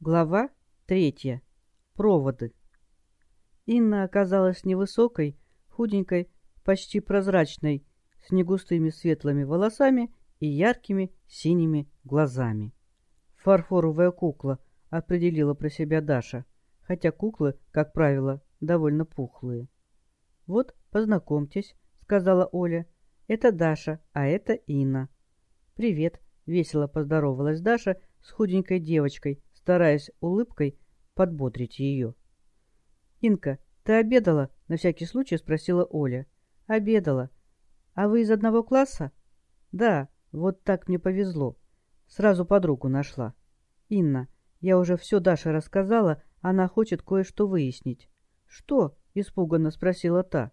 Глава третья. Проводы. Инна оказалась невысокой, худенькой, почти прозрачной, с негустыми светлыми волосами и яркими синими глазами. «Фарфоровая кукла», — определила про себя Даша, хотя куклы, как правило, довольно пухлые. «Вот, познакомьтесь», — сказала Оля. «Это Даша, а это Инна». «Привет», — весело поздоровалась Даша с худенькой девочкой, стараясь улыбкой подбодрить ее. «Инка, ты обедала?» — на всякий случай спросила Оля. «Обедала. А вы из одного класса?» «Да, вот так мне повезло. Сразу подругу нашла. Инна, я уже все Даше рассказала, она хочет кое-что выяснить». «Что?» — испуганно спросила та.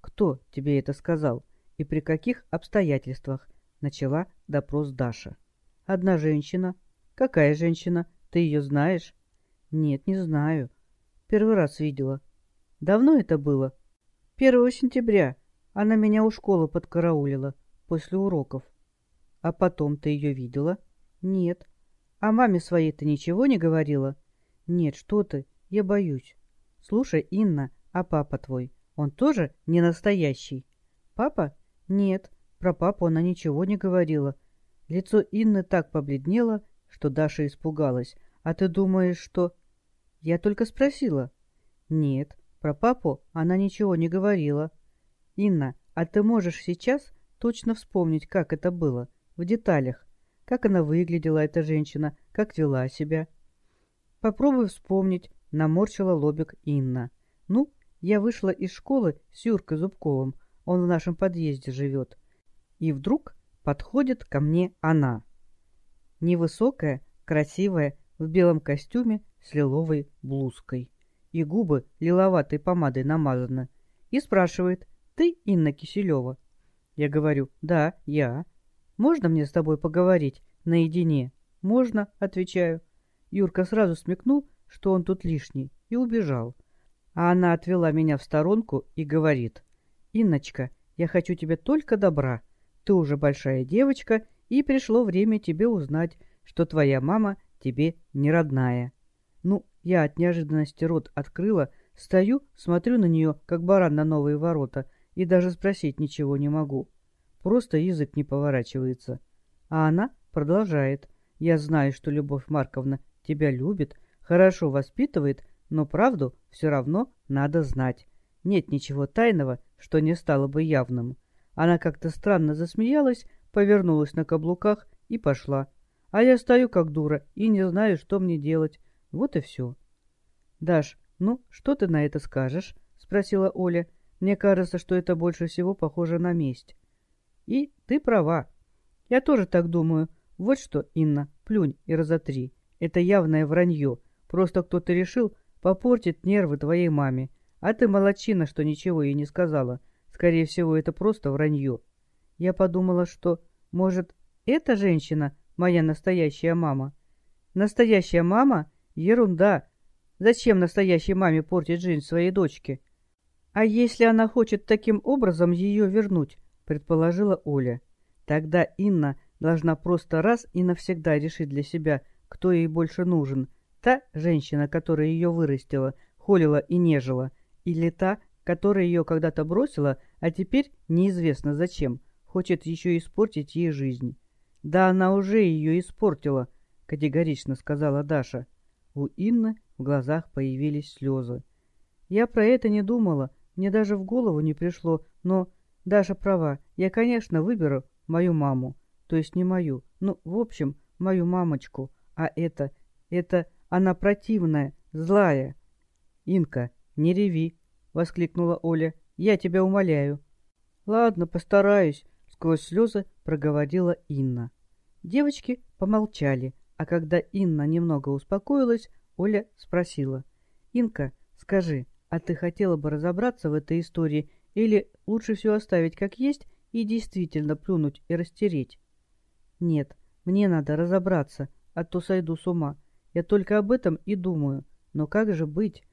«Кто тебе это сказал? И при каких обстоятельствах?» — начала допрос Даша. «Одна женщина». «Какая женщина?» Ты ее знаешь? Нет, не знаю. Первый раз видела. Давно это было? Первого сентября. Она меня у школы подкараулила после уроков. А потом ты ее видела? Нет. А маме своей ты ничего не говорила? Нет, что ты, я боюсь. Слушай, Инна, а папа твой, он тоже не настоящий? Папа? Нет, про папу она ничего не говорила. Лицо Инны так побледнело, что Даша испугалась. «А ты думаешь, что...» «Я только спросила». «Нет, про папу она ничего не говорила». «Инна, а ты можешь сейчас точно вспомнить, как это было, в деталях? Как она выглядела, эта женщина, как вела себя?» «Попробуй вспомнить», — наморщила лобик Инна. «Ну, я вышла из школы с Юркой Зубковым, он в нашем подъезде живет. И вдруг подходит ко мне она. Невысокая, красивая, в белом костюме с лиловой блузкой. И губы лиловатой помадой намазаны. И спрашивает, ты Инна Киселева? Я говорю, да, я. Можно мне с тобой поговорить наедине? Можно, отвечаю. Юрка сразу смекнул, что он тут лишний, и убежал. А она отвела меня в сторонку и говорит, «Инночка, я хочу тебе только добра. Ты уже большая девочка, и пришло время тебе узнать, что твоя мама тебе не родная. Ну, я от неожиданности рот открыла, стою, смотрю на нее, как баран на новые ворота, и даже спросить ничего не могу. Просто язык не поворачивается. А она продолжает. Я знаю, что Любовь Марковна тебя любит, хорошо воспитывает, но правду все равно надо знать. Нет ничего тайного, что не стало бы явным. Она как-то странно засмеялась, повернулась на каблуках и пошла. А я стою как дура и не знаю, что мне делать. Вот и все. — Даш, ну, что ты на это скажешь? — спросила Оля. Мне кажется, что это больше всего похоже на месть. — И ты права. Я тоже так думаю. Вот что, Инна, плюнь и разотри. Это явное вранье. Просто кто-то решил попортить нервы твоей маме. А ты молочина, что ничего ей не сказала. Скорее всего, это просто вранье. Я подумала, что, может, эта женщина моя настоящая мама. Настоящая мама? Ерунда. Зачем настоящей маме портить жизнь своей дочки? А если она хочет таким образом ее вернуть, предположила Оля. Тогда Инна должна просто раз и навсегда решить для себя, кто ей больше нужен. Та женщина, которая ее вырастила, холила и нежила, или та, которая ее когда-то бросила, а теперь неизвестно зачем, хочет еще испортить ей жизнь. «Да она уже ее испортила», — категорично сказала Даша. У Инны в глазах появились слезы. «Я про это не думала, мне даже в голову не пришло, но Даша права, я, конечно, выберу мою маму, то есть не мою, ну, в общем, мою мамочку, а это, это она противная, злая». «Инка, не реви», — воскликнула Оля, — «я тебя умоляю». «Ладно, постараюсь», — сквозь слезы проговорила Инна. Девочки помолчали, а когда Инна немного успокоилась, Оля спросила. «Инка, скажи, а ты хотела бы разобраться в этой истории или лучше все оставить как есть и действительно плюнуть и растереть?» «Нет, мне надо разобраться, а то сойду с ума. Я только об этом и думаю. Но как же быть?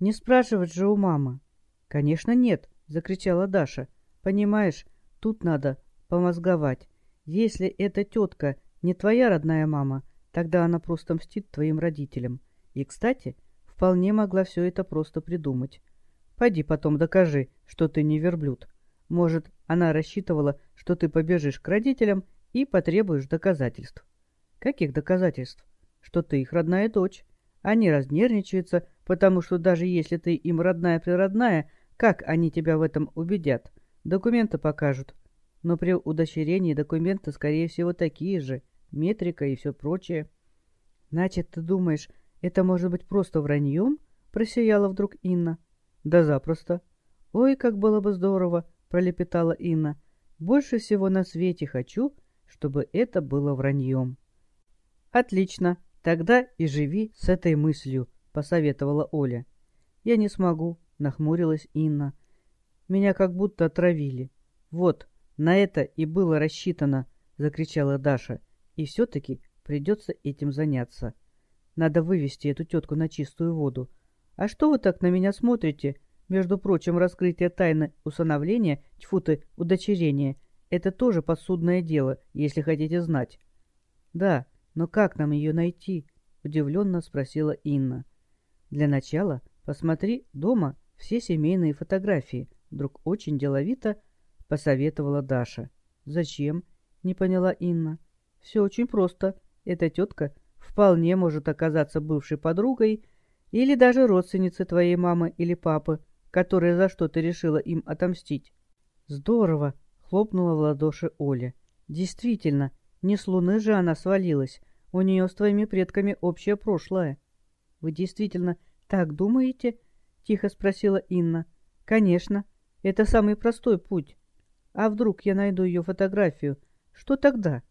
Не спрашивать же у мамы». «Конечно нет», — закричала Даша. «Понимаешь, тут надо помозговать. Если эта тетка не твоя родная мама, Тогда она просто мстит твоим родителям. И, кстати, вполне могла все это просто придумать. Пойди потом докажи, что ты не верблюд. Может, она рассчитывала, что ты побежишь к родителям и потребуешь доказательств. Каких доказательств? Что ты их родная дочь. Они разнервничаются, потому что даже если ты им родная-природная, как они тебя в этом убедят? Документы покажут. Но при удочерении документы, скорее всего, такие же. Метрика и все прочее. Значит, ты думаешь, это может быть просто враньем? Просияла вдруг Инна. Да запросто. Ой, как было бы здорово, пролепетала Инна. Больше всего на свете хочу, чтобы это было враньем. Отлично, тогда и живи с этой мыслью, посоветовала Оля. Я не смогу, нахмурилась Инна. Меня как будто отравили. Вот, на это и было рассчитано, закричала Даша. И все-таки придется этим заняться. Надо вывести эту тетку на чистую воду. А что вы так на меня смотрите? Между прочим, раскрытие тайны усыновления, тьфу ты, удочерения, это тоже подсудное дело, если хотите знать. Да, но как нам ее найти? Удивленно спросила Инна. Для начала посмотри дома все семейные фотографии, вдруг очень деловито посоветовала Даша. Зачем? Не поняла Инна. Все очень просто. Эта тетка вполне может оказаться бывшей подругой или даже родственницей твоей мамы или папы, которая за что-то решила им отомстить. Здорово! Хлопнула в ладоши Оля. Действительно, не с луны же она свалилась. У нее с твоими предками общее прошлое. Вы действительно так думаете? Тихо спросила Инна. Конечно, это самый простой путь. А вдруг я найду ее фотографию? Что тогда?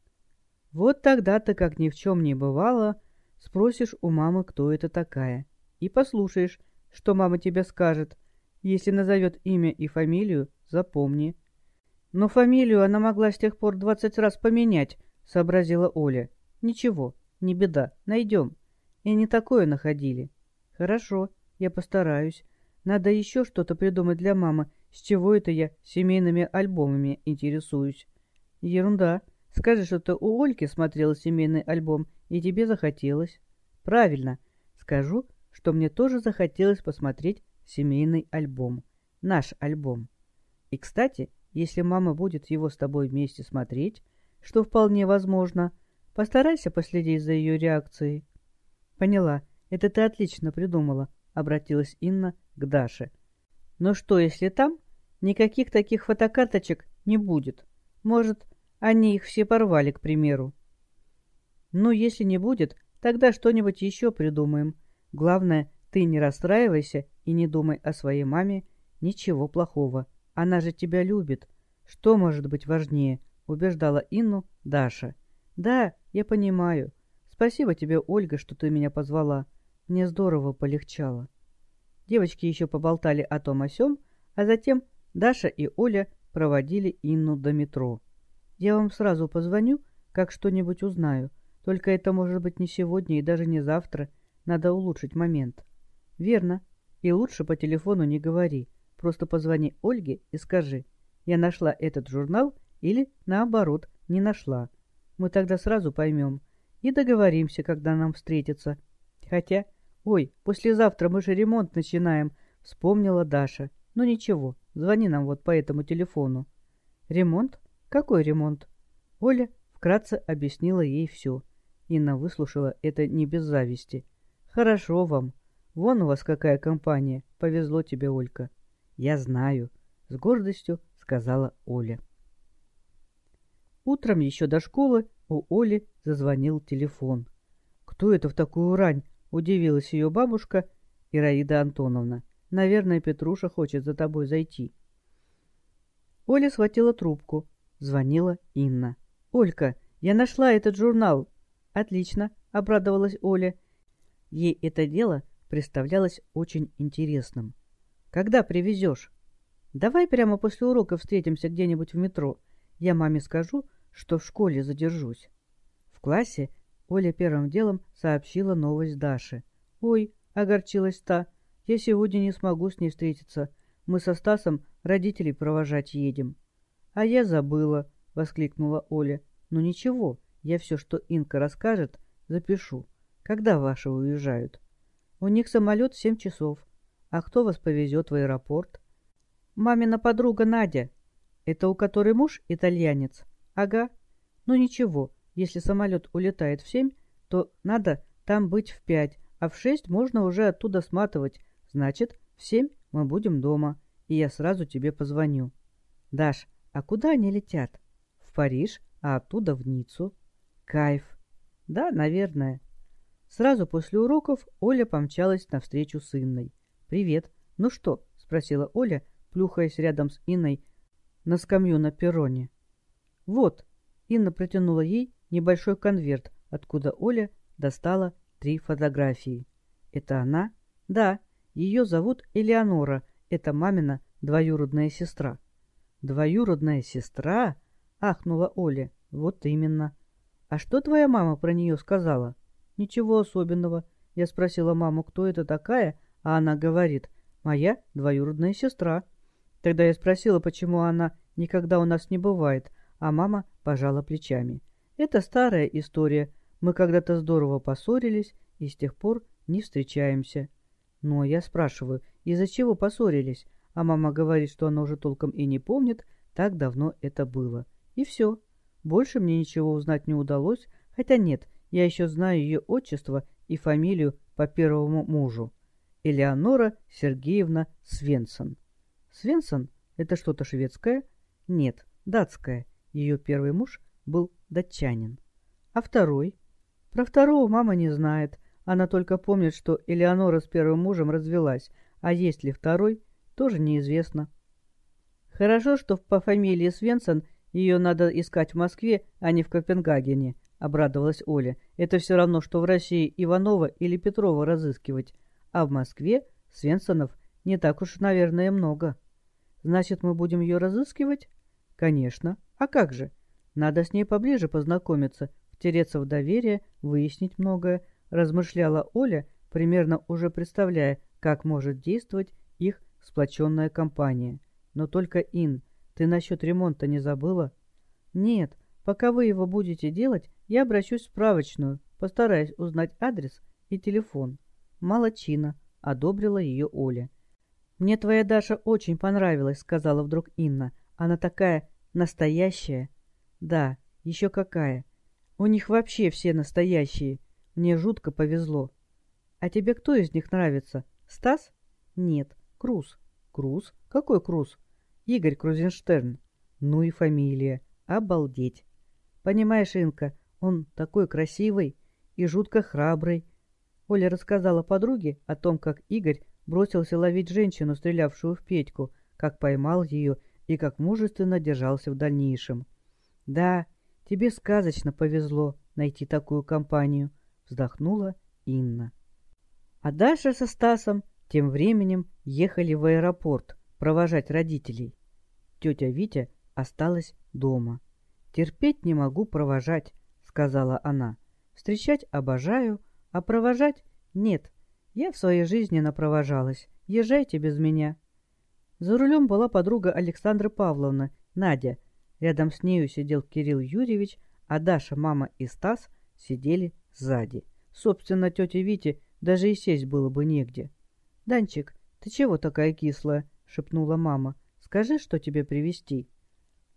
Вот тогда ты, как ни в чем не бывало, спросишь у мамы, кто это такая. И послушаешь, что мама тебе скажет. Если назовет имя и фамилию, запомни. Но фамилию она могла с тех пор двадцать раз поменять, сообразила Оля. Ничего, не беда, найдем. И не такое находили. Хорошо, я постараюсь. Надо еще что-то придумать для мамы, с чего это я семейными альбомами интересуюсь. Ерунда. Скажи, что ты у Ольки смотрела семейный альбом, и тебе захотелось. Правильно. Скажу, что мне тоже захотелось посмотреть семейный альбом. Наш альбом. И, кстати, если мама будет его с тобой вместе смотреть, что вполне возможно, постарайся последить за ее реакцией. Поняла. Это ты отлично придумала, обратилась Инна к Даше. Но что, если там никаких таких фотокарточек не будет? Может, они их все порвали, к примеру? Ну, если не будет, тогда что-нибудь еще придумаем. Главное, ты не расстраивайся и не думай о своей маме ничего плохого. Она же тебя любит. Что может быть важнее? Убеждала Инну Даша. Да, я понимаю. Спасибо тебе, Ольга, что ты меня позвала. Мне здорово полегчало. Девочки еще поболтали о том о сём, а затем Даша и Оля проводили Инну до метро. «Я вам сразу позвоню, как что-нибудь узнаю. Только это может быть не сегодня и даже не завтра. Надо улучшить момент». «Верно. И лучше по телефону не говори. Просто позвони Ольге и скажи, я нашла этот журнал или, наоборот, не нашла. Мы тогда сразу поймем и договоримся, когда нам встретиться. Хотя «Ой, послезавтра мы же ремонт начинаем», — вспомнила Даша. «Ну ничего, звони нам вот по этому телефону». «Ремонт? Какой ремонт?» Оля вкратце объяснила ей все. Инна выслушала это не без зависти. «Хорошо вам. Вон у вас какая компания. Повезло тебе, Олька». «Я знаю», — с гордостью сказала Оля. Утром еще до школы у Оли зазвонил телефон. «Кто это в такую рань?» — удивилась ее бабушка Ираида Антоновна. «Наверное, Петруша хочет за тобой зайти». Оля схватила трубку. Звонила Инна. «Олька, я нашла этот журнал!» «Отлично!» — обрадовалась Оля. Ей это дело представлялось очень интересным. «Когда привезешь?» «Давай прямо после урока встретимся где-нибудь в метро. Я маме скажу, что в школе задержусь». В классе Оля первым делом сообщила новость Даше. «Ой», — огорчилась та, — «я сегодня не смогу с ней встретиться. Мы со Стасом родителей провожать едем». «А я забыла», — воскликнула Оля. «Ну ничего, я все, что Инка расскажет, Запишу. Когда ваши уезжают? У них самолет в семь часов. А кто вас повезет в аэропорт? Мамина подруга Надя. Это у которой муж итальянец? Ага. Ну ничего, если самолет улетает в семь, то надо там быть в пять, а в шесть можно уже оттуда сматывать. Значит, в семь мы будем дома, и я сразу тебе позвоню. Даш, а куда они летят? В Париж, а оттуда в Ниццу. Кайф. Да, наверное. Сразу после уроков Оля помчалась навстречу с Инной. «Привет. Ну что?» — спросила Оля, плюхаясь рядом с Инной на скамью на перроне. «Вот». Инна протянула ей небольшой конверт, откуда Оля достала три фотографии. «Это она?» «Да. Ее зовут Элеонора. Это мамина двоюродная сестра». «Двоюродная сестра?» — ахнула Оля. «Вот именно. А что твоя мама про нее сказала?» «Ничего особенного». Я спросила маму, кто это такая, а она говорит, «Моя двоюродная сестра». Тогда я спросила, почему она никогда у нас не бывает, а мама пожала плечами. Это старая история. Мы когда-то здорово поссорились и с тех пор не встречаемся. Но я спрашиваю, из-за чего поссорились? А мама говорит, что она уже толком и не помнит, так давно это было. И все. Больше мне ничего узнать не удалось, хотя нет, я еще знаю ее отчество и фамилию по первому мужу. Элеонора Сергеевна Свенсон. Свенсон — это что-то шведское? Нет, датское. Ее первый муж был датчанин. А второй? Про второго мама не знает. Она только помнит, что Элеонора с первым мужем развелась, а есть ли второй, тоже неизвестно. Хорошо, что по фамилии Свенсон ее надо искать в Москве, а не в Копенгагене, — обрадовалась Оля. «Это все равно, что в России Иванова или Петрова разыскивать, а в Москве Свенсонов не так уж, наверное, много. Значит, мы будем ее разыскивать?» «Конечно. А как же? Надо с ней поближе познакомиться, втереться в доверие, выяснить многое», — размышляла Оля, примерно уже представляя, как может действовать их сплоченная компания. «Но только, Ин, ты насчет ремонта не забыла?» «Нет, пока вы его будете делать, я обращусь в справочную, постараюсь узнать адрес и телефон. Молодчина, одобрила ее Оля. Мне твоя Даша очень понравилась, сказала вдруг Инна. Она такая настоящая. Да, еще какая. У них вообще все настоящие. Мне жутко повезло. А тебе кто из них нравится? Стас? Нет, Круз. Круз? Какой Круз? Игорь Крузенштерн. Ну и фамилия. Обалдеть. Понимаешь, Инка, он такой красивый и жутко храбрый. Оля рассказала подруге о том, как Игорь бросился ловить женщину, стрелявшую в Петьку, как поймал ее и как мужественно держался в дальнейшем. «Да, тебе сказочно повезло найти такую компанию», — вздохнула Инна. А Даша со Стасом тем временем ехали в аэропорт провожать родителей. Тетя Витя осталась дома. «Терпеть не могу провожать», сказала она. «Встречать обожаю, а провожать нет. Я в своей жизни напровожалась. Езжайте без меня». За рулем была подруга Александры Павловны, Надя. Рядом с нею сидел Кирилл Юрьевич, а Даша, мама и Стас сидели сзади. Собственно, тете Вите даже и сесть было бы негде. «Данчик, ты чего такая кислая?» — шепнула мама. «Скажи, что тебе привезти?»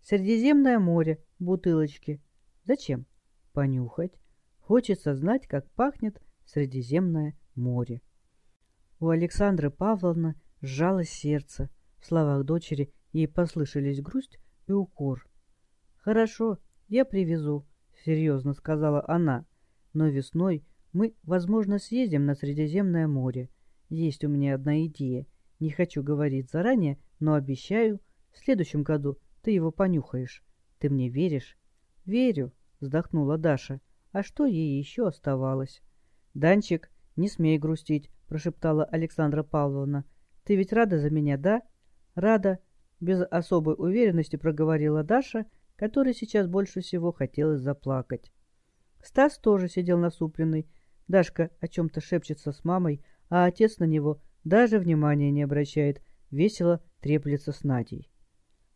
«Средиземное море, бутылочки». «Зачем?» понюхать. Хочется знать, как пахнет Средиземное море. У Александры Павловны сжалось сердце. В словах дочери ей послышались грусть и укор. «Хорошо, я привезу», — серьезно сказала она. «Но весной мы, возможно, съездим на Средиземное море. Есть у меня одна идея. Не хочу говорить заранее, но обещаю, в следующем году ты его понюхаешь. Ты мне веришь?» «Верю», вздохнула Даша. А что ей еще оставалось? «Данчик, не смей грустить», — прошептала Александра Павловна. «Ты ведь рада за меня, да?» «Рада», — без особой уверенности проговорила Даша, которой сейчас больше всего хотелось заплакать. Стас тоже сидел насупленный. Дашка о чем-то шепчется с мамой, а отец на него даже внимания не обращает, весело треплется с Надей.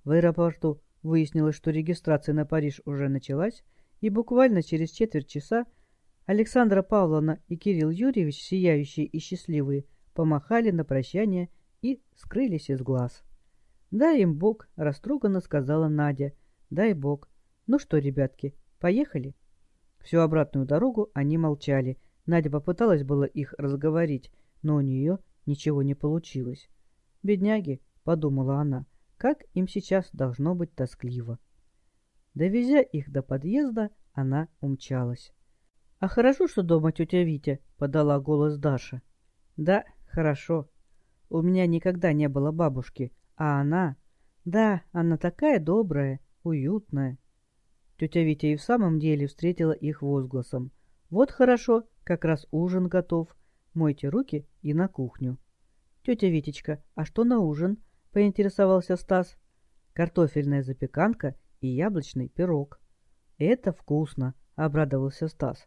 В аэропорту выяснилось, что регистрация на Париж уже началась, и буквально через четверть часа Александра Павловна и Кирилл Юрьевич, сияющие и счастливые, помахали на прощание и скрылись из глаз. «Дай им Бог», — растроганно сказала Надя. «Дай Бог. Ну что, ребятки, поехали?» Всю обратную дорогу они молчали. Надя попыталась было их разговорить, но у нее ничего не получилось. «Бедняги», — подумала она, — «как им сейчас должно быть тоскливо». Довезя их до подъезда, она умчалась. «А хорошо, что дома тетя Витя», — подала голос Даша. «Да, хорошо. У меня никогда не было бабушки, а она... Да, она такая добрая, уютная». Тетя Витя и в самом деле встретила их возгласом. «Вот хорошо, как раз ужин готов. Мойте руки и на кухню». «Тетя Витечка, а что на ужин?» — поинтересовался Стас. «Картофельная запеканка и яблочный пирог». «Это вкусно!» — обрадовался Стас.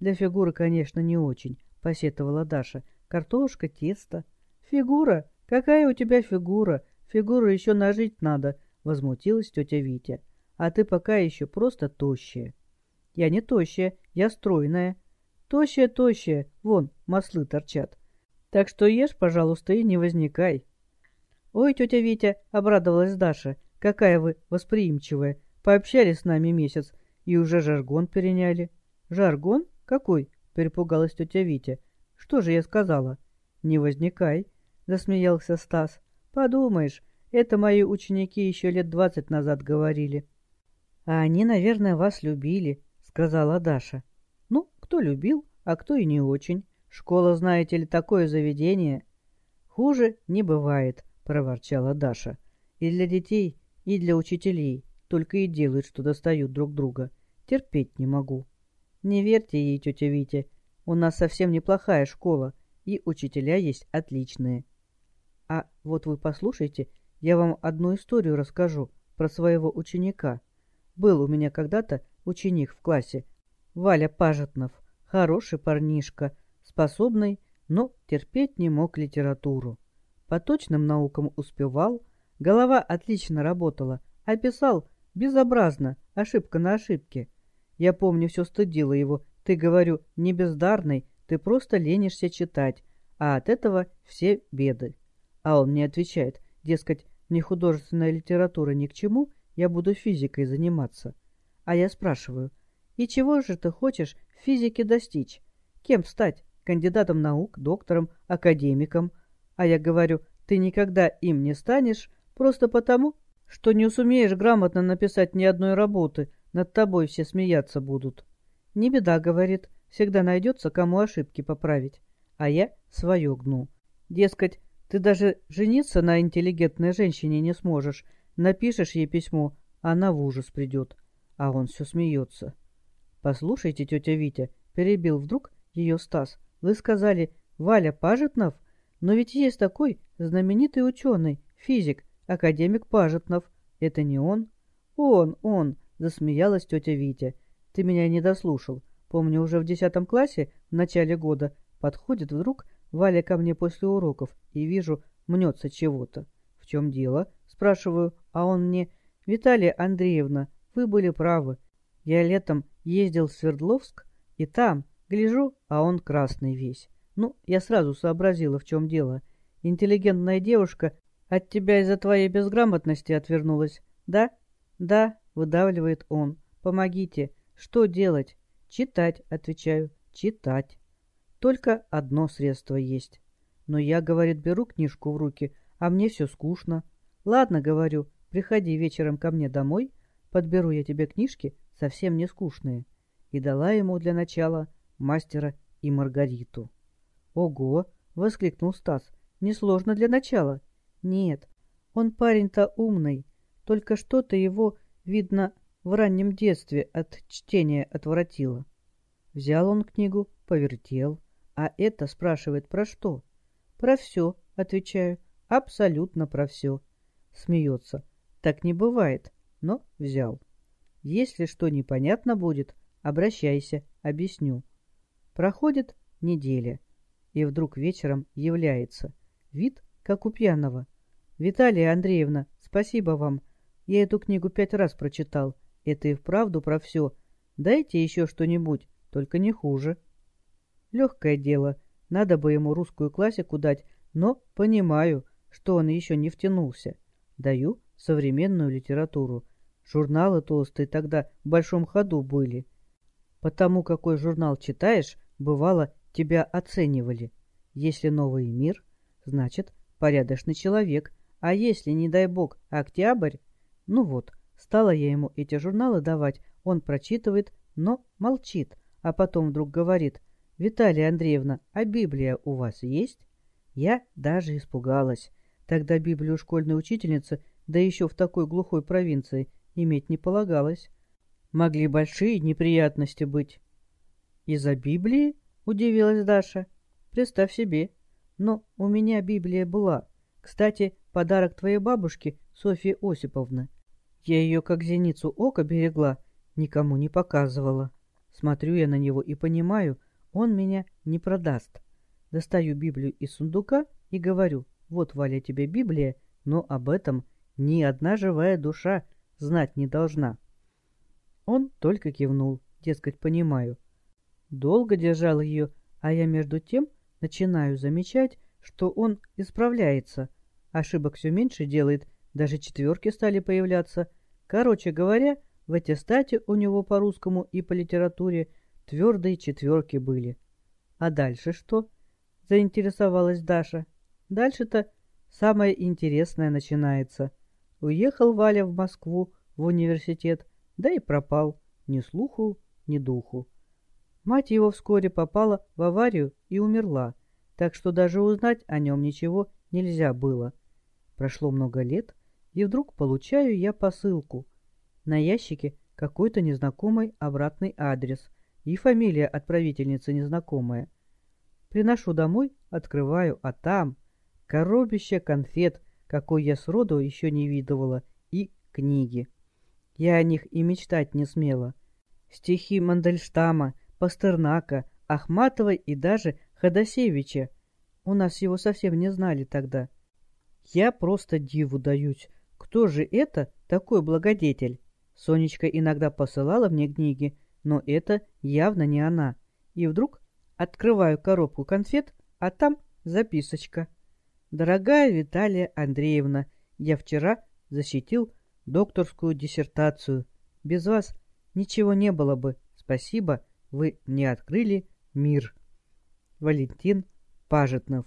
«Для фигуры, конечно, не очень», — посетовала Даша. «Картошка, тесто». «Фигура? Какая у тебя фигура? Фигуру еще нажить надо», — возмутилась тетя Витя. «А ты пока еще просто тощая». «Я не тощая, я стройная». «Тощая-тощая, вон, маслы торчат. Так что ешь, пожалуйста, и не возникай. Ой, тетя Витя, обрадовалась Даша, какая вы восприимчивая. Пообщались с нами месяц и уже жаргон переняли. Жаргон? Какой? Перепугалась тетя Витя. Что же я сказала? Не возникай, засмеялся Стас. Подумаешь, это мои ученики еще лет двадцать назад говорили. А они, наверное, вас любили, сказала Даша. Ну, кто любил, а кто и не очень. Школа, знаете ли, такое заведение. Хуже не бывает, проворчала Даша. И для детей, и для учителей только и делают, что достают друг друга. Терпеть не могу. Не верьте ей, тетя Витя. У нас совсем неплохая школа, и учителя есть отличные. А вот вы послушайте, я вам одну историю расскажу про своего ученика. Был у меня когда-то ученик в классе, Валя Пажетнов, хороший парнишка, способный, но терпеть не мог литературу. По точным наукам успевал, голова отлично работала, а писал безобразно, ошибка на ошибке. Я помню, все стыдило его. Ты, говорю, не бездарный, ты просто ленишься читать, а от этого все беды. А он мне отвечает, дескать, мне художественная литература ни к чему, я буду физикой заниматься. А я спрашиваю, и чего же ты хочешь в физике достичь? Кем стать? кандидатом наук, доктором, академиком. А я говорю, ты никогда им не станешь, просто потому, что не сумеешь грамотно написать ни одной работы, над тобой все смеяться будут. Не беда, говорит, всегда найдется, кому ошибки поправить. А я свое гну. Дескать, ты даже жениться на интеллигентной женщине не сможешь. Напишешь ей письмо, она в ужас придет. А он все смеется. Послушайте, тетя Витя, перебил вдруг ее Стас. Вы сказали Валя Пажетнов? Но ведь есть такой знаменитый ученый, физик, академик Пажетнов. Это не он? Он, он, засмеялась тетя Витя. Ты меня не дослушал. Помню, уже в десятом классе, в начале года, подходит вдруг Валя ко мне после уроков и вижу, мнется чего-то. В чем дело? Спрашиваю, а он мне... Виталия Андреевна, вы были правы. Я летом ездил в Свердловск, и там, Гляжу, а он красный весь. Ну, я сразу сообразила, в чем дело. Интеллигентная девушка от тебя из-за твоей безграмотности отвернулась. Да? Да, выдавливает он. Помогите. Что делать? Читать, отвечаю. Читать. Только одно средство есть. Но я, говорит, беру книжку в руки, а мне все скучно. Ладно, говорю, приходи вечером ко мне домой, подберу я тебе книжки, совсем не скучные. И дала ему для начала мастера и Маргариту. «Ого!» — воскликнул Стас. «Несложно для начала». «Нет, он парень-то умный, только что-то его, видно, в раннем детстве от чтения отвратило». Взял он книгу, повертел. «А это спрашивает про что?» «Про все», — отвечаю. «Абсолютно про все». Смеется. «Так не бывает, но взял». «Если что непонятно будет, обращайся, объясню». Проходит неделя, и вдруг вечером является. Вид, как у пьяного. «Виталия Андреевна, спасибо вам. Я эту книгу пять раз прочитал. Это и вправду про все. Дайте еще что-нибудь, только не хуже. Легкое дело, надо бы ему русскую классику дать, но понимаю, что он еще не втянулся. Даю современную литературу. Журналы толстые тогда в большом ходу были. Потому какой журнал читаешь, бывало, тебя оценивали. Если новый мир, значит, порядочный человек, а если, не дай бог, октябрь, ну вот, стала я ему эти журналы давать, он прочитывает, но молчит, а потом вдруг говорит, «Виталия Андреевна, а Библия у вас есть?» Я даже испугалась. Тогда Библию школьной учительницы, да еще в такой глухой провинции, иметь не полагалось. Могли большие неприятности быть. «Из-за Библии?» — удивилась Даша. «Представь себе. Но у меня Библия была. Кстати, подарок твоей бабушке, Софьи Осиповны. Я ее как зеницу ока берегла, никому не показывала. Смотрю я на него и понимаю, он меня не продаст. Достаю Библию из сундука и говорю, вот, Валя, тебе Библия, но об этом ни одна живая душа знать не должна. Он только кивнул, дескать, понимаю. Долго держал ее, а я между тем начинаю замечать, что он исправляется. Ошибок все меньше делает, даже четверки стали появляться. Короче говоря, в аттестате у него по русскому и по литературе твердые четверки были. А дальше что? Заинтересовалась Даша. Дальше-то самое интересное начинается. Уехал Валя в Москву, в университет, да и пропал. Ни слуху, ни духу. Мать его вскоре попала в аварию и умерла, так что даже узнать о нем ничего нельзя было. Прошло много лет, и вдруг получаю я посылку. На ящике какой-то незнакомый обратный адрес и фамилия отправительницы незнакомая. Приношу домой, открываю, а там коробище конфет, какой я сроду еще не видывала, и книги. Я о них и мечтать не смела. Стихи Мандельштама, Пастернака, Ахматовой и даже Ходосевича. У нас его совсем не знали тогда. Я просто диву даюсь. Кто же это такой благодетель? Сонечка иногда посылала мне книги, но это явно не она. И вдруг открываю коробку конфет, а там записочка. «Дорогая Виталия Андреевна, я вчера защитил докторскую диссертацию. Без вас ничего не было бы. Спасибо, вы мне открыли мир». Валентин Пажетнов.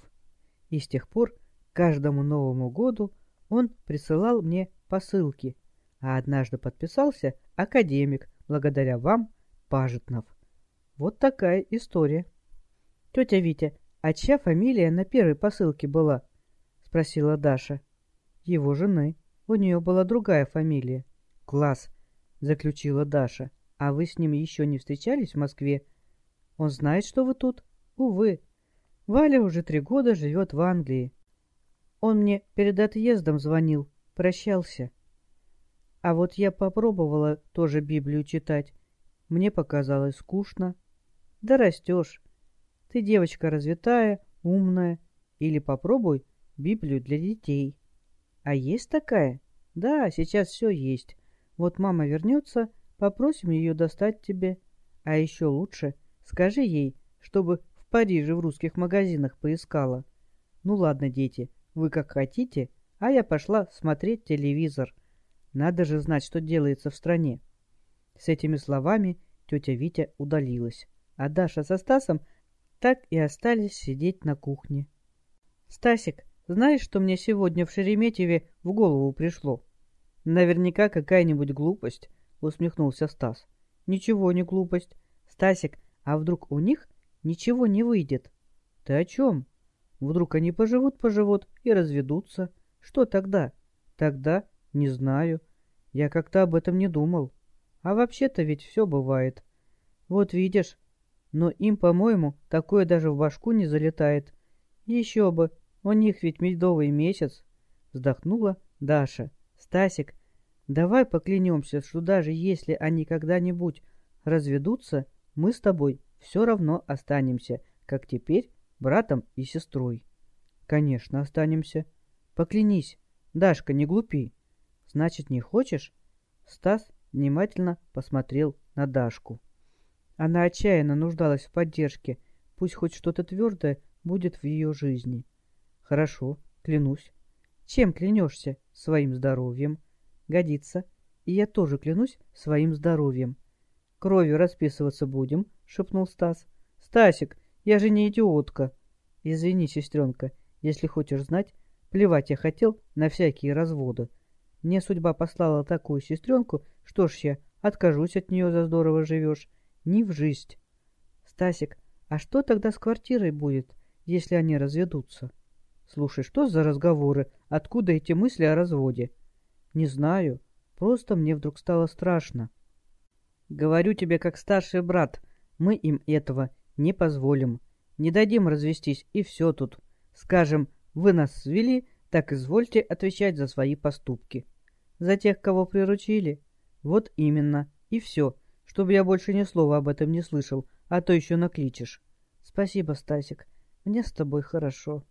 И с тех пор каждому Новому году он присылал мне посылки, а однажды подписался академик, благодаря вам, Пажетнов. Вот такая история. Тетя Витя, а чья фамилия на первой посылке была? Спросила Даша. Его жены. У нее была другая фамилия. Класс, заключила Даша. А вы с ним еще не встречались в Москве? Он знает, что вы тут? Увы. Валя уже три года живет в Англии. Он мне перед отъездом звонил, прощался. А вот я попробовала тоже Библию читать. Мне показалось скучно. Да растешь. Ты девочка развитая, умная. Или попробуй Библию для детей. А есть такая? Да, сейчас все есть. Вот мама вернется, попросим ее достать тебе. А еще лучше, скажи ей, чтобы в Париже в русских магазинах поискала. Ну ладно, дети, вы как хотите, а я пошла смотреть телевизор. Надо же знать, что делается в стране. С этими словами тетя Витя удалилась, а Даша со Стасом так и остались сидеть на кухне. «Стасик, знаешь, что мне сегодня в Шереметьеве в голову пришло?» «Наверняка какая-нибудь глупость», — усмехнулся Стас. «Ничего не глупость. Стасик, а вдруг у них ничего не выйдет?» «Ты о чем?» Вдруг они поживут-поживут и разведутся. Что тогда? Тогда не знаю. Я как-то об этом не думал. А вообще-то ведь все бывает. Вот видишь. Но им, по-моему, такое даже в башку не залетает. Еще бы. У них ведь медовый месяц. Вздохнула Даша. Стасик, давай поклянемся, что даже если они когда-нибудь разведутся, мы с тобой все равно останемся, как теперь братом и сестрой. Конечно, останемся. Поклянись. Дашка, не глупи. Значит, не хочешь? Стас внимательно посмотрел на Дашку. Она отчаянно нуждалась в поддержке, пусть хоть что-то твердое будет в ее жизни. Хорошо, клянусь. Чем клянешься? Своим здоровьем. Годится. И я тоже клянусь своим здоровьем. Кровью расписываться будем, шепнул Стас. Стасик, я же не идиотка. Извини, сестренка, если хочешь знать, плевать я хотел на всякие разводы. Мне судьба послала такую сестренку, что ж я откажусь от нее за здорово живешь. Не в жизнь. Стасик, а что тогда с квартирой будет, если они разведутся? Слушай, что за разговоры? Откуда эти мысли о разводе? Не знаю. Просто мне вдруг стало страшно. Говорю тебе, как старший брат, мы им этого не позволим. Не дадим развестись, и все тут. Скажем, вы нас свели, так извольте отвечать за свои поступки. За тех, кого приручили? Вот именно. И все. Чтобы я больше ни слова об этом не слышал, а то еще накличешь. Спасибо, Стасик. Мне с тобой хорошо.